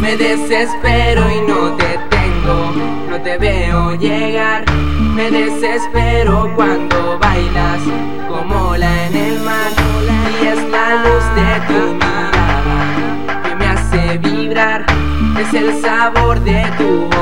Me desespero y no te tengo No te veo llegar. Me desespero cuando bailas Como la en el mar. Y es la luz de tu mirada Que me hace vibrar Es el sabor de tu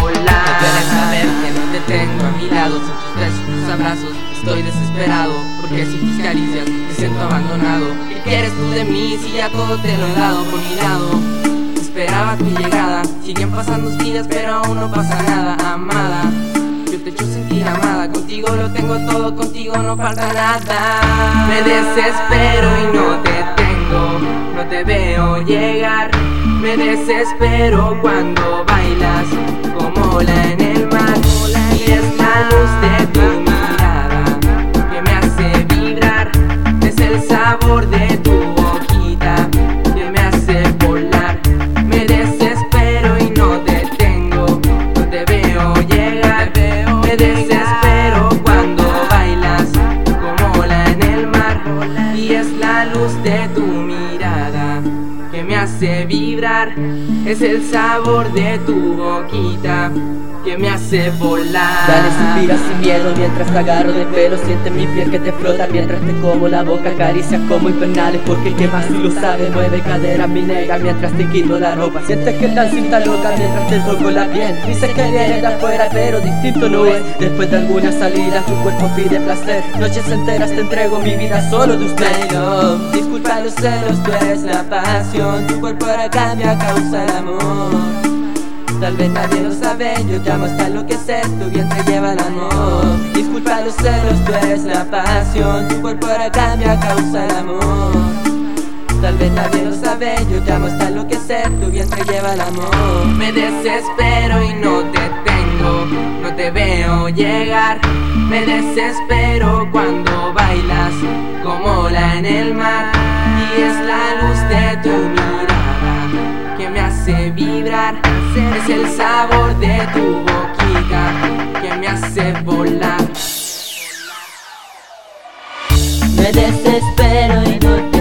volar. Debes saber que no te tengo a mi lado. Sin tus besos, tus abrazos Estoy desesperado. Porque sin tus caricias me siento abandonado. ¿Qué quieres tú de mí si ya todo te lo he dado por mi lado? Esperaba tu llegada, siguen pasando días pero aún no pasa nada, amada. Yo te echo sentir amada, contigo lo tengo todo, contigo no falta nada. Me desespero y no te no te veo llegar. Me desespero cuando bailas como la en el mar. Y es la luz de tu me hace vibrar. Es el sabor de tu boquita que me hace volar. Dale, suspira sin miedo mientras te agarro de pelo Siente mi piel que te flota mientras te como la boca Caricias como infernales porque el que más sí lo sabe Mueve cadera mi negra mientras te quito la ropa. Sientes que tan cinta loca mientras te toco la piel. Dices que viene de afuera pero distinto no es. Después de alguna salida tu cuerpo pide placer. Noches enteras te entrego mi vida solo de usted. Disculpa los celos, tú eres la pasión Tu cuerpo ahora cambia, causa el amor. Tal vez nadie lo sabe, yo llamo hasta enloquecer Tu vientre lleva el amor. Disculpa los celos, tú eres la pasión. Tu cuerpo ahora cambia, causa el amor. Tal vez nadie lo sabe, yo llamo hasta enloquecer Tu vientre lleva el amor. Me desespero y no te tengo No te veo llegar. Me desespero cuando bailas Como la en el mar. Y es la luz de tu Es el sabor de tu boquita Que me hace volar. Me desespero